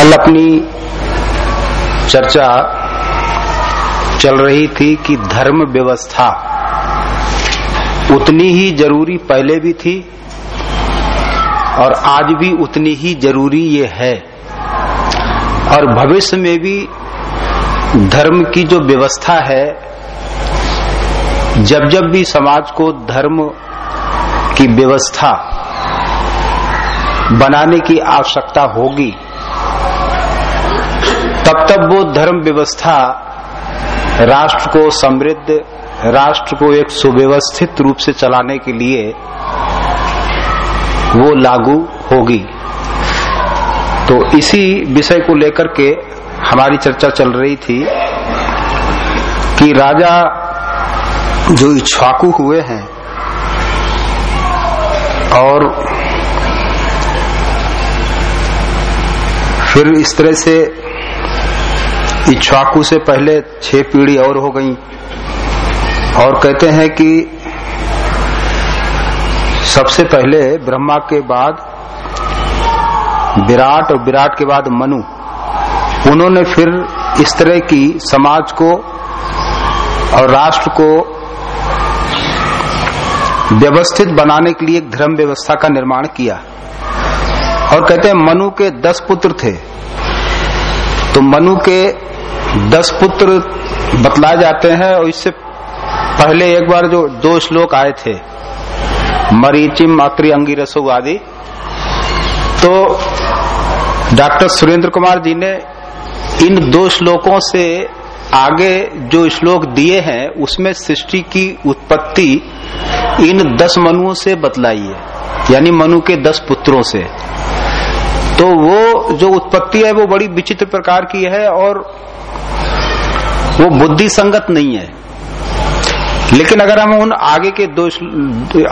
कल अपनी चर्चा चल रही थी कि धर्म व्यवस्था उतनी ही ज़रूरी पहले भी थी और आज भी उतनी ही ज़रूरी ये है। और भविष्य में भी धर्म की जो व्यवस्था है, जब जब भी समाज को धर्म की व्यवस्था बनाने की आवश्यकता होगी वो धर्म व्यवस्था, राष्ट्र को समृद्ध, राष्ट्र को एक सुव्यवस्थित रूप से चलाने के लिए वो लागू होगी। तो इसी विषय को लेकर के हमारी चर्चा चल रही थी कि राजा जो इच्छाकू हुए हैं और फिर इस तरह से इच्छाकू से पहले छह पीढ़ी और हो गई। और कहते हैं कि सबसे पहले ब्रह्मा के बाद विराट और विराट के बाद मनु। उन्होंने फिर इस तरह की समाज को और राष्ट्र को व्यवस्थित बनाने के लिए एक धर्म व्यवस्था का निर्माण किया। और कहते हैं मनु के दस पुत्र थे। तो मनु के दस पुत्र बतलाए जाते हैं और इससे पहले एक बार जो दो श्लोक आए थे, मरीचिम, अत्रि अंगिरसो आदि तो डॉक्टर सुरेंद्र कुमार जी ने इन दो श्लोकों से आगे जो श्लोक दिए हैं, उसमें सृष्टि की उत्पत्ति इन दस मनुओं से बतलाई है, यानी मनु के दस पुत्रों से। तो वो जो उत्पत्ति है वो बड़ी विचित्र प्रकार की है और वो बुद्धि संगत नहीं है। लेकिन अगर हम उन आगे के दो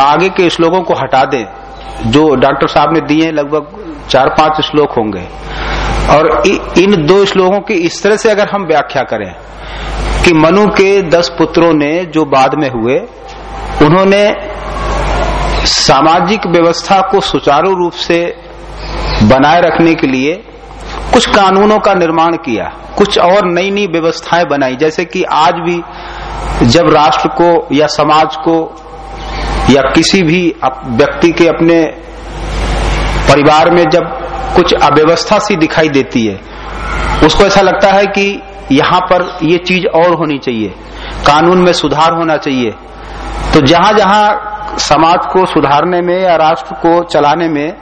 आगे के श्लोकों को हटा दें, जो डॉक्टर साहब ने दिए हैं, लगभग चार पाँच श्लोक होंगे, और इन दो श्लोकों की इस तरह से अगर हम व्याख्या करें कि मनु के दस पुत्रों ने जो बाद में हुए, उन्होंने सामाजिक व्यवस्था को सुचारू रूप से बनाए रखने के लिए कुछ कानूनों का निर्माण किया, कुछ और नई नई व्यवस्थाएँ बनाई। जैसे कि आज भी जब राष्ट्र को या समाज को या किसी भी व्यक्ति के अपने परिवार में जब कुछ अव्यवस्था सी दिखाई देती है, उसको ऐसा लगता है कि यहाँ पर ये चीज़ और होनी चाहिए, कानून में सुधार होना चाहिए। तो जहाँ जहाँ समाज को सुधारने में या राष्ट्र को चलाने में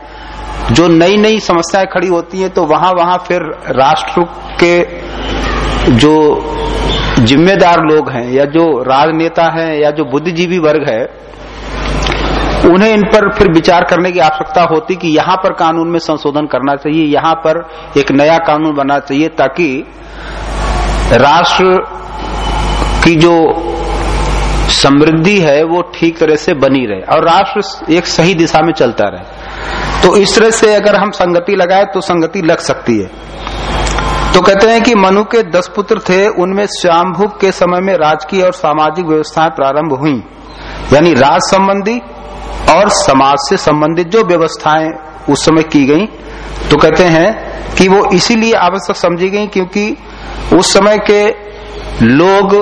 जो नई नई समस्याएँ खड़ी होती हैं तो वहाँ वहाँ फिर राष्ट्र के जो जिम्मेदार लोग हैं, या जो राजनेता हैं, या जो बुद्धिजीवी वर्ग है, उन्हें इन पर फिर विचार करने की आवश्यकता होती कि यहाँ पर कानून में संशोधन करना चाहिए, यहाँ पर एक नया कानून बनना चाहिए, ताकि राष्ट्र की जो समृद्धि है, वो ठीक तरह से बनी रहे और राष्ट्र एक सही दिशा में चलता रहे। तो इस तरह से अगर हम संगति लगाए तो संगति लग सकती है। तो कहते हैं कि मनु के दस पुत्र थे, उनमें श्यामभुक के समय में राजकीय और सामाजिक व्यवस्थाएँ प्रारंभ हुई। यानी राज संबंधी और समाज से संबंधित जो व्यवस्थाएँ उस समय की गई तो कहते हैं कि वो इसीलिए आवश्यक समझी गई क्योंकि उस समय के लोग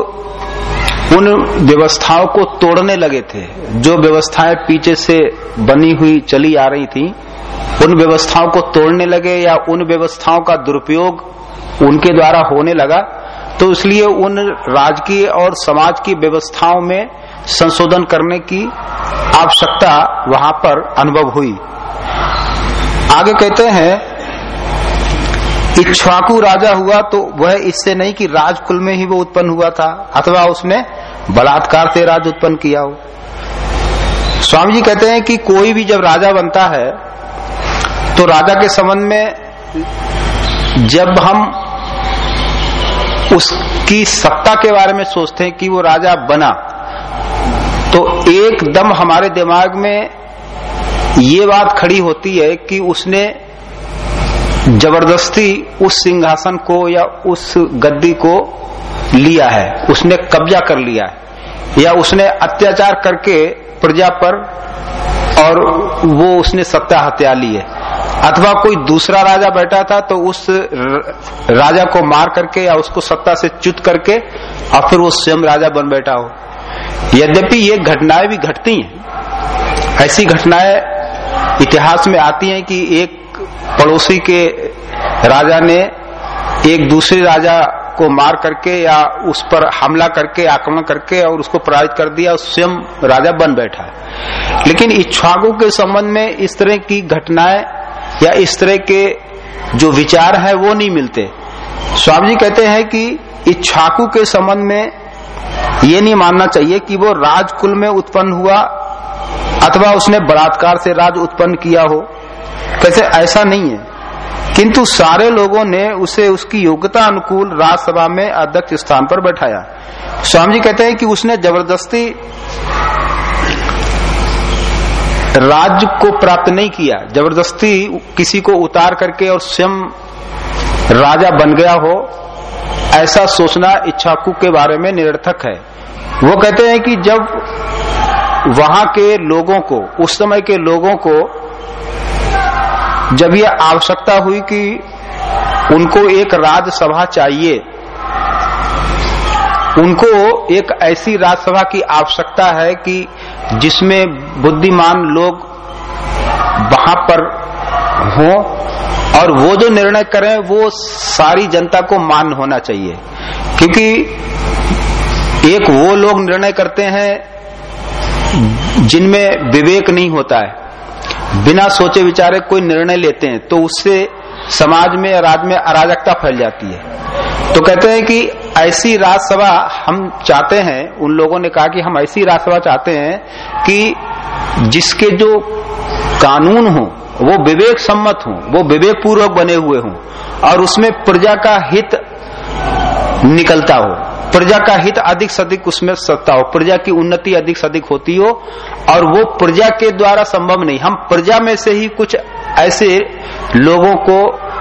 उन व्यवस्थाओं को तोड़ने लगे थे। जो व्यवस्थाएँ पीछे से बनी हुई चली आ रही थी, उन व्यवस्थाओं को तोड़ने लगे या उन व्यवस्थाओं का दुरुपयोग उनके द्वारा होने लगा तो इसलिए उन राजकीय और समाज की व्यवस्थाओं में संशोधन करने की आवश्यकता वहाँ पर अनुभव हुई। आगे कहते हैं, इक्ष्वाकु राजा हुआ तो वह इससे नहीं कि राजकुल में ही वो उत्पन्न हुआ था, अथवा उसने बलात्कार से राज उत्पन्न किया हो। स्वामी जी कहते हैं कि कोई भी जब राजा बनता है तो राजा के संबंध में जब हम उसकी सत्ता के बारे में सोचते हैं कि वो राजा बना तो एकदम हमारे दिमाग में ये बात खड़ी होती है कि उसने ज़बरदस्ती उस सिंहासन को या उस गद्दी को लिया है, उसने कब्जा कर लिया है, या उसने अत्याचार करके प्रजा पर और वो उसने सत्ता हत्या ली है। अथवा कोई दूसरा राजा बैठा था तो उस राजा को मार करके या उसको सत्ता से च्युत करके और फिर वो स्वयं राजा बन बैठा हो। यद्यपि ये घटनाएँ भी घटती हैं, ऐसी घटनाएँ इतिहास में आती हैं कि एक पड़ोसी के राजा ने एक दूसरे राजा को मार करके या उस पर हमला करके, आक्रमण करके और उसको पराजित कर दिया स्वयं राजा बन बैठा लेकिन इच्छुआकों के संबंध में इस तरह की घटनाएँ या इस तरह के जो विचार है, वो नहीं मिलते। स्वामी जी कहते हैं कि इच्छाकू के संबंध में ये नहीं मानना चाहिए कि वो राजकुल में उत्पन्न हुआ अथवा उसने बलात्कार से राज उत्पन्न किया हो। कैसे? ऐसा नहीं है। किंतु सारे लोगों ने उसे, उसकी योग्यता अनुकूल राज्यसभा में अध्यक्ष स्थान पर बैठाया। स्वामी जी कहते हैं कि उसने ज़बरदस्ती राज्य को प्राप्त नहीं किया। ज़बरदस्ती किसी को उतार करके और स्वयं राजा बन गया हो, ऐसा सोचना इच्छाकू के बारे में निरर्थक है। वो कहते हैं कि जब वहाँ के लोगों को, उस समय के लोगों को जब यह आवश्यकता हुई कि उनको एक राज्यसभा चाहिए, उनको एक ऐसी राज्यसभा की आवश्यकता है कि जिसमें बुद्धिमान लोग वहाँ पर हो, और वो जो निर्णय करें, वो सारी जनता को मान होना चाहिए। क्योंकि एक वो लोग निर्णय करते हैं जिनमें विवेक नहीं होता है। बिना सोचे विचारे कोई निर्णय लेते हैं तो उससे समाज में राज्य में अराजकता फैल जाती है। तो कहते हैं कि ऐसी राज्यसभा हम चाहते हैं, उन लोगों ने कहा कि हम ऐसी राज्यसभा चाहते हैं कि जिसके जो कानून हो, वो विवेक सम्मत हो, वो विवेक पूर्वक बने हुए हों और उसमें प्रजा का हित निकलता हो। प्रजा का हित अधिक से अधिक उसमें सत्ता हो। प्रजा की उन्नति अधिक से अधिक होती हो और वो प्रजा के द्वारा संभव नहीं। हम प्रजा में से ही कुछ ऐसे लोगों को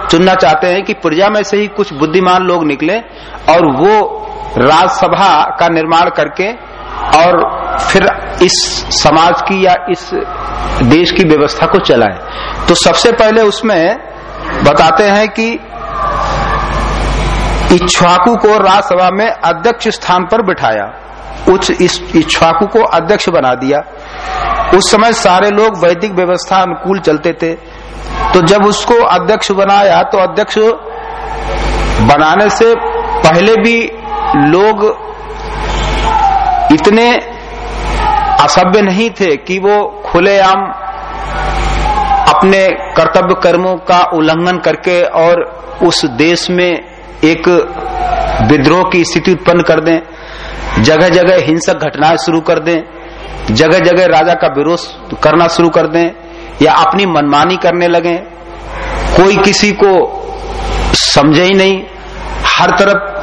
चुनना चाहते हैं कि प्रजा में से ही कुछ बुद्धिमान लोग निकले और वो राज्यसभा का निर्माण करके और फिर इस समाज की या इस देश की व्यवस्था को चलाए। तो सबसे पहले उसमें बताते हैं कि इच्छुआकू को राज्यसभा में अध्यक्ष स्थान पर बिठाया। उच्च इस इच्छुआकू को अध्यक्ष बना दिया। उस समय सारे लोग वैदिक व्यवस्था अनुकूल चलते थे। तो जब उसको अध्यक्ष बनाया तो अध्यक्ष बनाने से पहले भी लोग इतने असभ्य नहीं थे कि वो खुलेआम अपने कर्तव्य कर्मों का उल्लंघन करके और उस देश में एक विद्रोह की स्थिति उत्पन्न कर दें जगह जगह हिंसक घटनाएँ शुरू कर दें जगह जगह राजा का विरोध करना शुरू कर दें, या अपनी मनमानी करने लगे। कोई किसी को समझे ही नहीं। हर तरफ़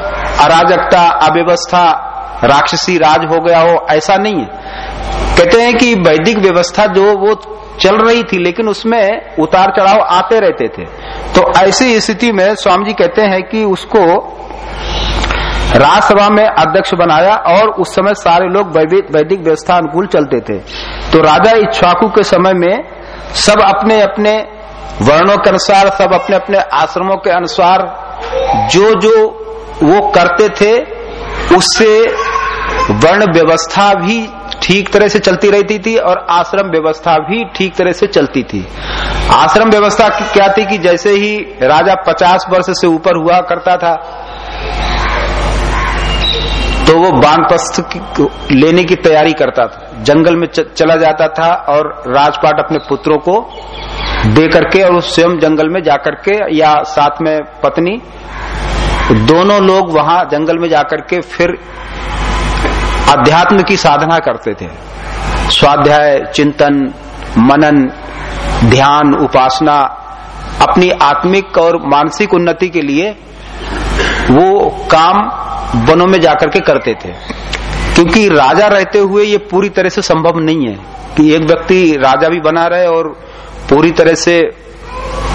अराजकता, अव्यवस्था, राक्षसी राज हो गया हो, ऐसा नहीं है। कहते हैं कि वैदिक व्यवस्था जो वो चल रही थी, लेकिन उसमें उतार चढ़ाव आते रहते थे। तो ऐसी स्थिति में स्वामी जी कहते हैं कि उसको राज्यसभा में अध्यक्ष बनाया और उस समय सारे लोग वैदिक व्यवस्था अनुकूल चलते थे। तो राजा इच्छाकू के समय में सब अपने अपने वर्णों के अनुसार, सब अपने अपने आश्रमों के अनुसार जो जो वो करते थे, उससे वर्ण व्यवस्था भी ठीक तरह से चलती रहती थी और आश्रम व्यवस्था भी ठीक तरह से चलती थी। आश्रम व्यवस्था क्या थी कि जैसे ही राजा 50 वर्ष से ऊपर हुआ करता था तो वो बानप्रस्थ लेने की तैयारी करता था। जंगल में चला जाता था और राजपाट अपने पुत्रों को दे करके और उस स्वयं जंगल में जाकर के या साथ में पत्नी, दोनों लोग वहाँ जंगल में जाकर के फिर अध्यात्म की साधना करते थे। स्वाध्याय, चिंतन, मनन, ध्यान, उपासना, अपनी आत्मिक और मानसिक उन्नति के लिए वो काम वनों में जाकर के करते थे। क्योंकि राजा रहते हुए ये पूरी तरह से संभव नहीं है कि एक व्यक्ति राजा भी बना रहे और पूरी तरह से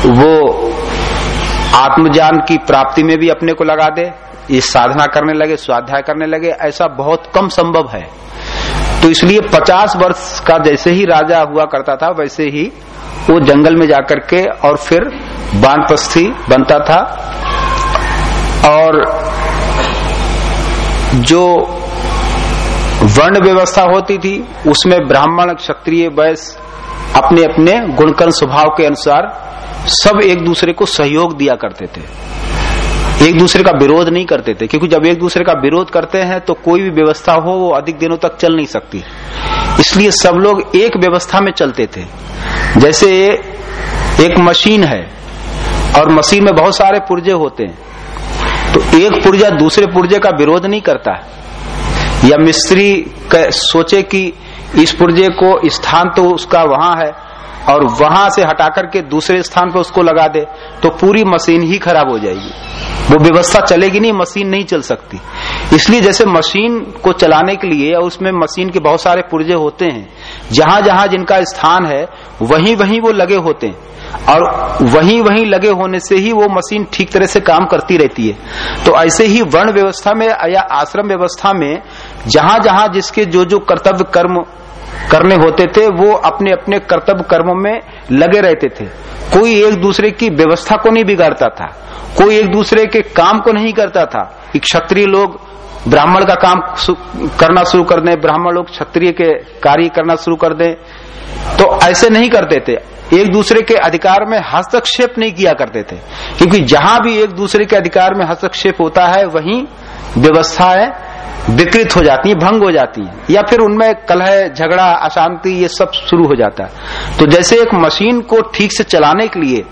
वो आत्मज्ञान की प्राप्ति में भी अपने को लगा दे। ये साधना करने लगे, स्वाध्याय करने लगे, ऐसा बहुत कम संभव है। तो इसलिए 50 वर्ष का जैसे ही राजा हुआ करता था, वैसे ही वो जंगल में जाकर के और फिर बानपस्थी बनता था। और जो वर्ण व्यवस्था होती थी, उसमें ब्राह्मण, क्षत्रिय वैश्य अपने अपने गुणकर्म स्वभाव के अनुसार सब एक दूसरे को सहयोग दिया करते थे। एक दूसरे का विरोध नहीं करते थे, क्योंकि जब एक दूसरे का विरोध करते हैं तो कोई भी व्यवस्था हो, वो अधिक दिनों तक चल नहीं सकती। इसलिए सब लोग एक व्यवस्था में चलते थे। जैसे एक मशीन है, और मशीन में बहुत सारे पुर्जे होते हैं तो एक पुर्जा दूसरे पुर्जे का विरोध नहीं करता या मिस्त्री सोचे कि इस पुर्जे को स्थान तो उसका वहाँ है और वहाँ से हटा करके दूसरे स्थान पर उसको लगा दे तो पूरी मशीन ही खराब हो जाएगी। वो व्यवस्था चलेगी नहीं, मशीन नहीं चल सकती। इसलिए जैसे मशीन को चलाने के लिए और उसमें मशीन के बहुत सारे पुर्जे होते हैं जहाँ जहाँ जिनका स्थान है वहीं वहीं वो लगे होते हैं। और वहीं वहीं लगे होने से ही वो मशीन ठीक तरह से काम करती रहती है। तो ऐसे ही वर्ण व्यवस्था में या आश्रम व्यवस्था में जहाँ जहाँ जिसके जो जो कर्तव्य कर्म करने होते थे, वो अपने अपने कर्तव्य कर्मों में लगे रहते थे। कोई एक दूसरे की व्यवस्था को नहीं बिगाड़ता था। कोई एक दूसरे के काम को नहीं करता था। क्षत्रिय लोग ब्राह्मण का काम करना शुरू कर दें, ब्राह्मण लोग क्षत्रिय के कार्य करना शुरू कर दें तो ऐसे नहीं करते थे। एक दूसरे के अधिकार में हस्तक्षेप नहीं किया करते थे। क्योंकि जहाँ भी एक दूसरे के अधिकार में हस्तक्षेप होता है, वहीं व्यवस्थाएँ विकृत हो जाती है, भंग हो जाती है, या फिर उनमें कलह, झगड़ा, अशांति, ये सब शुरू हो जाता है। तो जैसे एक मशीन को ठीक से चलाने के लिए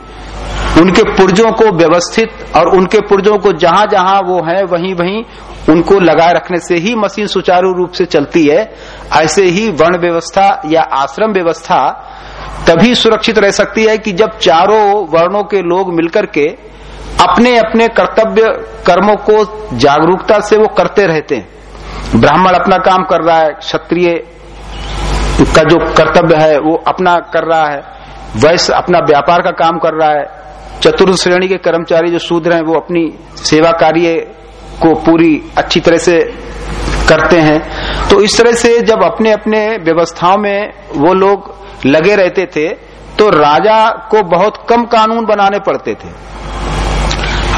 उनके पुर्जों को व्यवस्थित और उनके पुर्जों को जहाँ जहाँ वो है, वहीं वहीं उनको लगाए रखने से ही मशीन सुचारू रूप से चलती है। ऐसे ही वर्ण व्यवस्था या आश्रम व्यवस्था तभी सुरक्षित रह सकती है कि जब चारों वर्णों के लोग मिलकर के अपने अपने कर्तव्य कर्मों को जागरूकता से वो करते रहते हैं। ब्राह्मण अपना काम कर रहा है, क्षत्रिय का जो कर्तव्य है, वो अपना कर रहा है, वैश्य अपना व्यापार का काम कर रहा है, चतुर्थ श्रेणी के कर्मचारी जो शूद्र हैं, वो अपनी सेवा कार्य को पूरी अच्छी तरह से करते हैं। तो इस तरह से जब अपने अपने व्यवस्थाओं में वो लोग लगे रहते थे तो राजा को बहुत कम कानून बनाने पड़ते थे।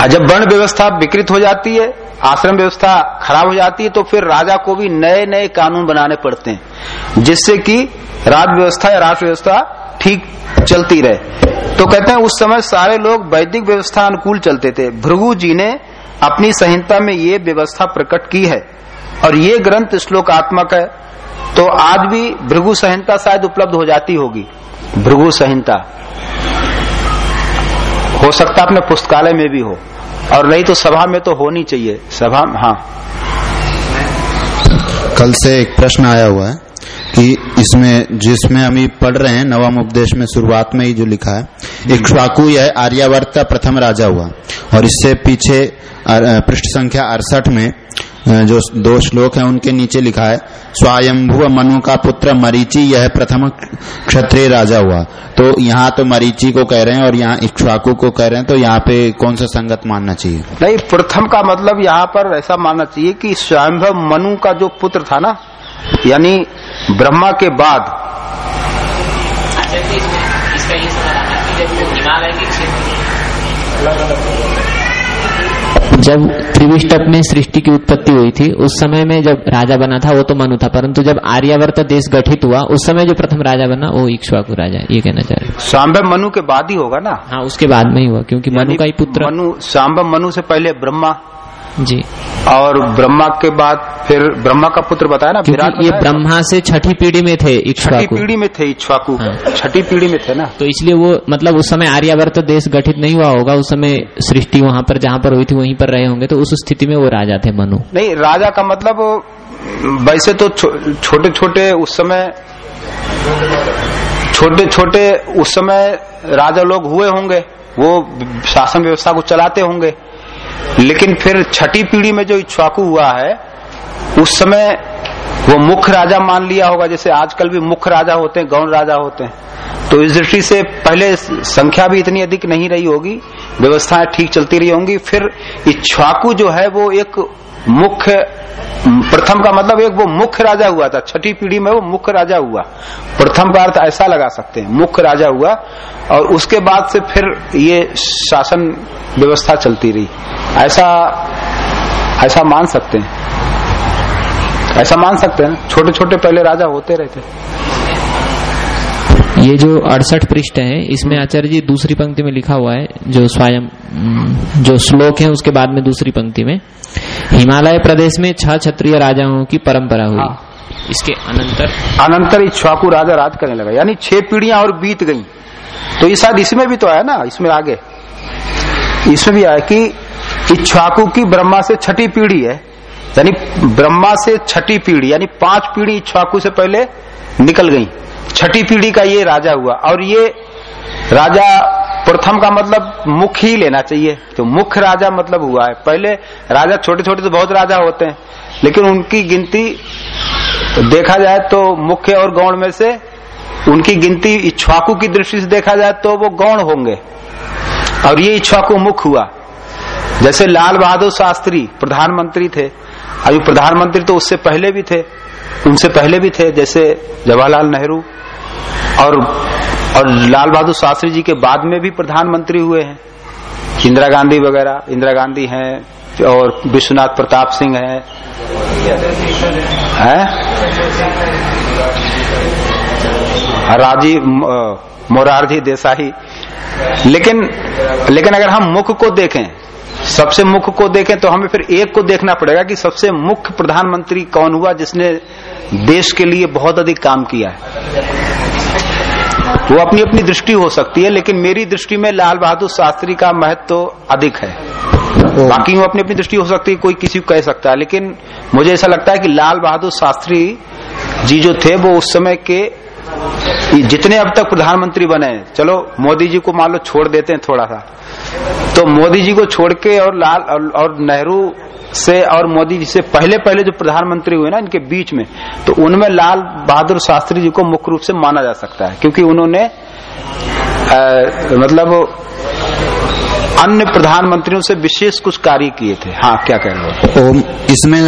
जब वर्ण व्यवस्था विकृत हो जाती है आश्रम व्यवस्था खराब हो जाती है तो फिर राजा को भी नए नए कानून बनाने पड़ते हैं, जिससे कि राज व्यवस्था या राष्ट्र व्यवस्था ठीक चलती रहे। तो कहते हैं, उस समय सारे लोग वैदिक व्यवस्था अनुकूल चलते थे। भृगु जी ने अपनी संहिता में ये व्यवस्था प्रकट की है, और ये ग्रंथ श्लोकात्मक है। तो आज भी भृगु संहिता शायद उपलब्ध हो जाती होगी। भृगु संहिता। हो सकता अपने पुस्तकालय में भी हो। और नहीं तो सभा में तो होनी चाहिए। सभा हाँ। कल से एक प्रश्न आया हुआ है कि इसमें, जिसमें हम पढ़ रहे हैं, नवम उपदेश में शुरुआत में ही जो लिखा है, एक स्वाकु यह आर्यावर्त का प्रथम राजा हुआ। और इससे पीछे पृष्ठ संख्या अड़सठ में जो दो श्लोक है उनके नीचे लिखा है स्वयंभु मनु का पुत्र मरीचि यह प्रथम क्षत्रिय राजा हुआ। तो यहाँ तो मरीचि को कह रहे हैं और यहाँ इक्ष्वाकु को कह रहे हैं तो यहाँ पे कौन सा संगत मानना चाहिए? नहीं प्रथम का मतलब यहाँ पर ऐसा मानना चाहिए कि स्वयंभव मनु का जो पुत्र था ना यानी ब्रह्मा के बाद जब त्रिविष्टप में सृष्टि की उत्पत्ति हुई थी उस समय में जब राजा बना था वो तो मनु था परंतु जब आर्यावर्त देश गठित हुआ उस समय जो प्रथम राजा बना वो इक्ष्वाकु राजा ये कहना चाह रहे सांब मनु के बाद ही होगा ना? हाँ उसके बाद में ही हुआ क्योंकि मनु का ही पुत्र। मनु सांब मनु से पहले ब्रह्मा जी। और ब्रह्मा के बाद फिर ब्रह्मा का पुत्र बताया ना विराट ये ब्रह्मा से छठी पीढ़ी में थे छठी पीढ़ी में थे इक्ष्वाकु। हाँ। छठी पीढ़ी में थे ना। तो इसलिए वो मतलब उस समय आर्यावर्त देश गठित नहीं हुआ होगा उस समय सृष्टि वहाँ पर जहाँ पर हुई थी वहीं पर रहे होंगे तो उस स्थिति में वो राजा थे मनु। नहीं राजा का मतलब वैसे तो छोटे छोटे उस समय छोटे छोटे उस समय राजा लोग हुए होंगे वो शासन व्यवस्था को चलाते होंगे। लेकिन फिर छठी पीढ़ी में जो इच्छाकू हुआ है, उस समय वो मुख्य राजा मान लिया होगा। जैसे आजकल भी मुख्य राजा होते हैं, गौण राजा होते हैं। तो इस दृष्टि से पहले संख्या भी इतनी अधिक नहीं रही होगी। व्यवस्थाएँ ठीक चलती रही होंगी। फिर इच्छुआकू जो है, वो एक मुख्य, प्रथम का मतलब एक वो मुख्य राजा हुआ था, छठी पीढ़ी में वो मुख्य राजा हुआ। प्रथम का अर्थ ऐसा लगा सकते हैं, मुख्य राजा हुआ, और उसके बाद से फिर ये शासन व्यवस्था चलती रही। ऐसा ऐसा मान सकते हैं। ऐसा मान सकते हैं छोटे छोटे पहले राजा होते रहते। ये जो अड़सठ पृष्ठ है इसमें आचार्य जी दूसरी पंक्ति में लिखा हुआ है जो स्वयं जो श्लोक है उसके बाद में दूसरी पंक्ति में। हिमालय प्रदेश में छह क्षत्रिय राजाओं की परंपरा हुई। हाँ। इसके अनंतर? अनंतर इच्छाकू राजा राज करने लगा। यानी छह पीढ़ियाँ और बीत गई। तो ये शायद इसमें भी तो आया ना इसमें आगे। इसमें भी आया कि इच्छाकू की ब्रह्मा से छठी पीढ़ी है। यानी ब्रह्मा से छठी पीढ़ी यानी पाँच पीढ़ी इच्छाकू से पहले निकल गई। छठी पीढ़ी का ये राजा हुआ। और ये राजा प्रथम का मतलब मुख्य ही लेना चाहिए। तो मुख्य राजा मतलब हुआ है। पहले राजा छोटे छोटे तो बहुत राजा होते हैं, लेकिन उनकी गिनती देखा जाए तो मुख्य और गौण में से उनकी गिनती इच्छाकू की दृष्टि से देखा जाए तो वो गौण होंगे। और ये इच्छाकू मुख्य हुआ। जैसे लाल बहादुर शास्त्री प्रधानमंत्री थे, अभी प्रधानमंत्री तो उससे पहले भी थे। उनसे पहले भी थे, जैसे जवाहरलाल नेहरू और और लाल बहादुर शास्त्री जी के बाद में भी प्रधानमंत्री हुए हैं। इंदिरा गांधी वगैरह, इंदिरा गांधी हैं और विश्वनाथ प्रताप सिंह हैं। है? राजीव मोरारजी देसाई। लेकिन लेकिन अगर हम मुख को देखें, सबसे मुख्य को देखें तो हमें फिर एक को देखना पड़ेगा कि सबसे मुख्य प्रधानमंत्री कौन हुआ जिसने देश के लिए बहुत अधिक काम किया है। वो अपनी अपनी दृष्टि हो सकती है, लेकिन मेरी दृष्टि में लाल बहादुर शास्त्री का महत्व तो अधिक है। बाकी वो अपनी अपनी दृष्टि हो सकती है, कोई किसी को कह सकता है, लेकिन मुझे ऐसा लगता है कि लाल बहादुर शास्त्री जी जो थे, वो उस समय के जितने अब तक प्रधानमंत्री बने चलो, मोदी जी को मान लो छोड़ देते हैं थोड़ा सा। तो मोदी जी को छोड़ के और लाल और नेहरू से और मोदी जी से पहले पहले जो प्रधानमंत्री हुए ना इनके बीच में तो उनमें लाल बहादुर शास्त्री जी को मुख्य रूप से माना जा सकता है क्योंकि उन्होंने आ, मतलब अन्य प्रधानमंत्रियों से विशेष कुछ कार्य किए थे। हाँ क्या कह रहे हो? इसमें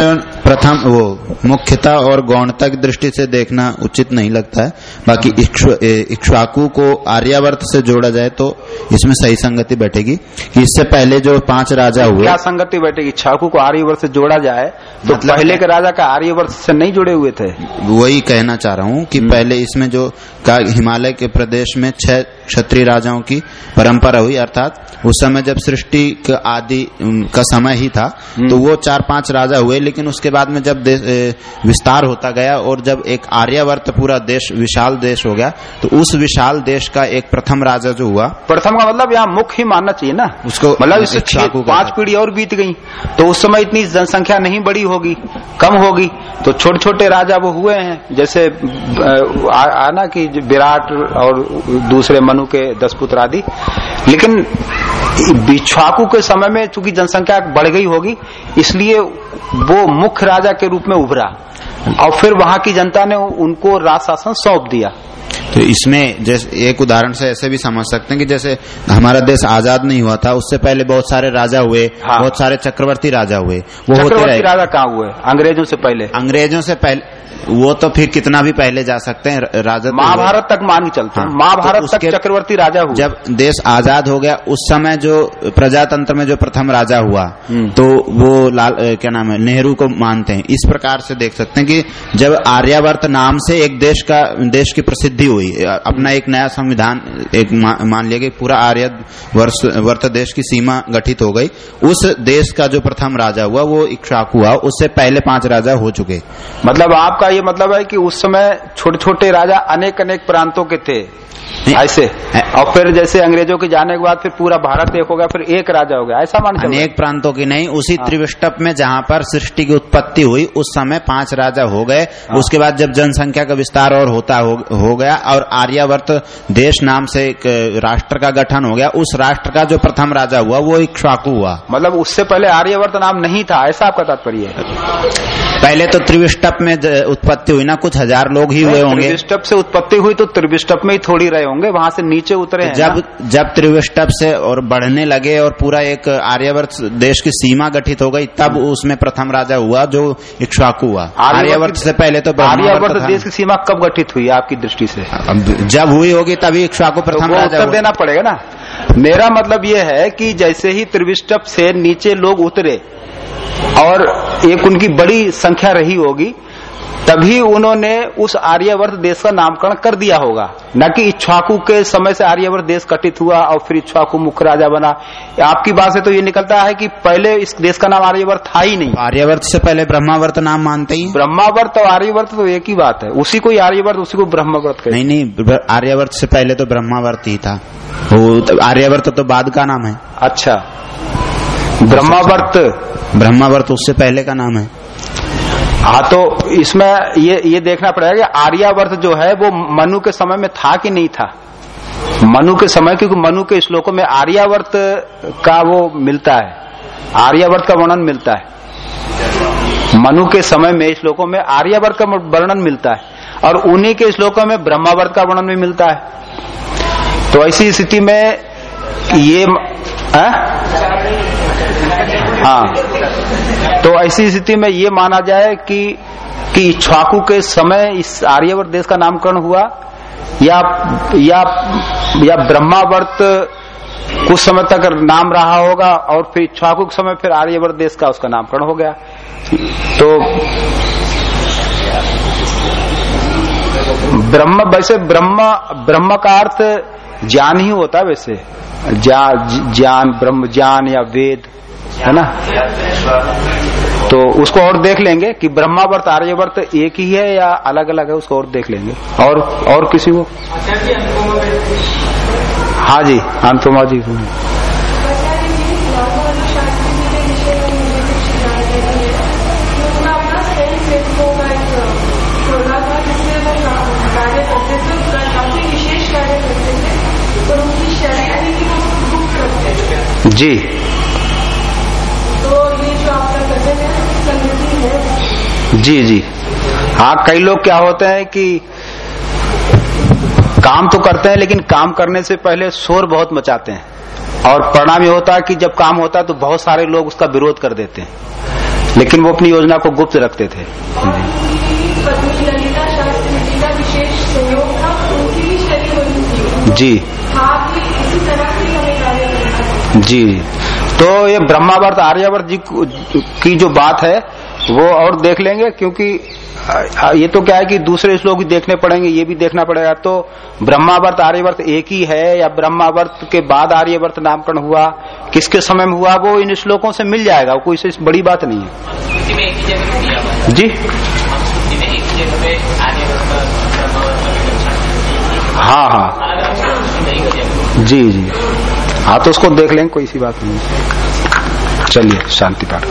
प्रथम वो मुख्यता और गौणता की दृष्टि से देखना उचित नहीं लगता है। बाकी इक्ष्व- इक्ष्वाकु को आर्यावर्त से जोड़ा जाए तो इसमें सही संगति बैठेगी। कि इससे पहले जो पाँच राजा हुए क्या संगति बैठेगी? छाकू को आर्यवर्त से जोड़ा जाए तो मतलब पहले के राजा का आर्यवर्त से नहीं जुड़े हुए थे। वही कहना चाह रहा हूँ कि पहले इसमें जो हिमालय के प्रदेश में छह क्षत्रिय राजाओं की परंपरा हुई अर्थात उस समय जब सृष्टि का आदि का समय ही था तो वो चार पाँच राजा हुए लेकिन उसके बाद में जब विस्तार होता गया और जब एक आर्यावर्त पूरा देश विशाल देश हो गया तो उस विशाल देश का एक प्रथम राजा जो हुआ प्रथम का मतलब यहाँ मुख्य ही मानना चाहिए ना। उसको मतलब इससे पाँच पीढ़ी और बीत गई तो उस समय इतनी जनसंख्या नहीं बड़ी होगी कम होगी तो छोटे छोटे राजा वो हुए हैं जैसे आना कि विराट और दूसरे मनु के दस पुत्र आदि। लेकिन बिछाकू के समय में चूँकि जनसंख्या बढ़ गई होगी इसलिए वो मुख्य राजा के रूप में उभरा। और फिर वहाँ की जनता ने उनको राज शासन सौंप दिया। तो इसमें जैसे एक उदाहरण से ऐसे भी समझ सकते हैं कि जैसे हमारा देश आज़ाद नहीं हुआ था उससे पहले बहुत सारे राजा हुए हाँ। बहुत सारे चक्रवर्ती राजा हुए। वो होते रहे। राजा कहाँ हुए? अंग्रेज़ों से पहले। अंग्रेज़ों से पहले वो तो फिर कितना भी पहले जा सकते हैं राजा तो महाभारत तक मान के चलते हैं। हाँ, महाभारत तो तक चक्रवर्ती राजा हुए। जब देश आज़ाद हो गया उस समय जो प्रजातंत्र में जो प्रथम राजा हुआ हम्म। तो वो लाल क्या नाम है नेहरू को मानते हैं। इस प्रकार से देख सकते हैं कि जब आर्यावर्त नाम से एक देश का देश की प्रसिद्धि हुई अपना एक नया संविधान एक मान लिया कि पूरा आर्य वर्त देश की सीमा गठित हो गई। उस देश का जो प्रथम राजा हुआ वो इक्ष्वाकु हुआ। उससे पहले पाँच राजा हो चुके। मतलब आपका ये मतलब है कि उस समय छोटे छोटे राजा अनेक अनेक प्रांतों के थे ऐसे। और फिर जैसे अंग्रेज़ों के जाने के बाद फिर पूरा भारत एक हो गया फिर एक राजा हो गया ऐसा मान अनेक प्रांतों की नहीं उसी त्रिविष्टप में जहाँ पर सृष्टि की उत्पत्ति हुई उस समय पाँच राजा हो गए। उसके बाद जब जनसंख्या का विस्तार और होता हो, हो गया और आर्यावर्त देश नाम से एक राष्ट्र का गठन हो गया उस राष्ट्र का जो प्रथम राजा हुआ वो इक्ष्वाकु हुआ। मतलब उससे पहले आर्यवर्त नाम नहीं था ऐसा आपका तात्पर्य है? पहले तो त्रिविष्टप में उत्पत्ति हुई ना कुछ हज़ार लोग ही हुए होंगे। त्रिविष्टप से उत्पत्ति हुई तो त्रिविष्टप में ही थोड़ी रहे होंगे वहाँ से नीचे उतरे हैं जब ना। जब त्रिविष्टप से और बढ़ने लगे और पूरा एक आर्यवर्त देश की सीमा गठित हो गई तब उसमें प्रथम राजा हुआ जो इक्ष्वाकु हुआ। आर्यवर्त से पहले तो आर्यावर्त देश की सीमा कब गठित हुई आपकी दृष्टि से? जब हुई होगी तभी इक्ष्वाकु तो प्रथम राजा देना पड़ेगा ना। मेरा मतलब ये है कि जैसे ही त्रिविष्टप से नीचे लोग उतरे और एक उनकी बड़ी संख्या रही होगी तभी उन्होंने उस आर्यवर्त देश का नामकरण कर दिया होगा। न कि इच्छाकू के समय से आर्यवर्त देश गठित हुआ और फिर इच्छाकू मुख्य राजा बना। आपकी बात से तो ये निकलता है कि पहले इस देश का नाम आर्यवर्त था ही नहीं। आर्यवर्त से पहले ब्रह्मावर्त नाम मानते ही? ब्रह्मावर्त और आर्यवर्त तो एक ही बात है। उसी को आर्यवर्त उसी को ब्रह्मावर्त। नहीं नहीं आर्यवर्त से पहले तो ब्रह्मावर्त ही था। वो तो आर्यवर्त तो बाद का नाम है। अच्छा। ब्रह्मावर्त। ब्रह्मावर्त उससे पहले का नाम है। हाँ तो इसमें ये ये देखना पड़ेगा कि आर्यावर्त जो है वो मनु के समय में था कि नहीं था? मनु के समय क्योंकि मनु के श्लोकों में आर्यावर्त का वो मिलता है। आर्यावर्त का वर्णन मिलता है। मनु के समय में श्लोकों में आर्यावर्त का वर्णन मिलता है। और उन्हीं के श्लोकों में ब्रह्मावर्त का वर्णन भी मिलता है। तो ऐसी स्थिति में ये है? हाँ। तो ऐसी स्थिति में ये माना जाए कि कि इक्ष्वाकु के समय इस आर्यवर्त देश का नामकरण हुआ, या या या ब्रह्मावर्त कुछ समय तक नाम रहा होगा और फिर इक्ष्वाकु के समय फिर आर्यवर्त देश का उसका नामकरण हो गया। तो ब्रह्म, वैसे ब्रह्म ब्रह्म का अर्थ ज्ञान ही होता है वैसे। ज्ञान, ब्रह्म, ज्ञान या वेद। है ना? तो उसको और देख लेंगे कि ब्रह्मावर्त आर्यवर्त एक ही है या अलग अलग है, उसको और देख लेंगे। और और किसी को? हाँ जी, अंतुमा जी जी। जी जी। हाँ कई लोग क्या होते हैं कि काम तो करते हैं, लेकिन काम करने से पहले शोर बहुत मचाते हैं। और परिणाम ये होता है कि जब काम होता है तो बहुत सारे लोग उसका विरोध कर देते हैं। लेकिन वो अपनी योजना को गुप्त रखते थे। जी। जी। तो ये ब्रह्मावर्त आर्यावर्त जी की जो बात है वो और देख लेंगे क्योंकि ये तो क्या है कि दूसरे श्लोक भी देखने पड़ेंगे ये भी देखना पड़ेगा। तो ब्रह्मावर्त आर्यवर्त एक ही है या ब्रह्मावर्त के बाद आर्यवर्त नामकरण हुआ किसके समय में हुआ वो इन श्लोकों से मिल जाएगा कोई से बड़ी बात नहीं है। जी? हाँ हाँ। जी जी। हाँ तो उसको देख लेंगे कोई सी बात नहीं। चलिए शांति पाठ।